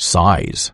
size.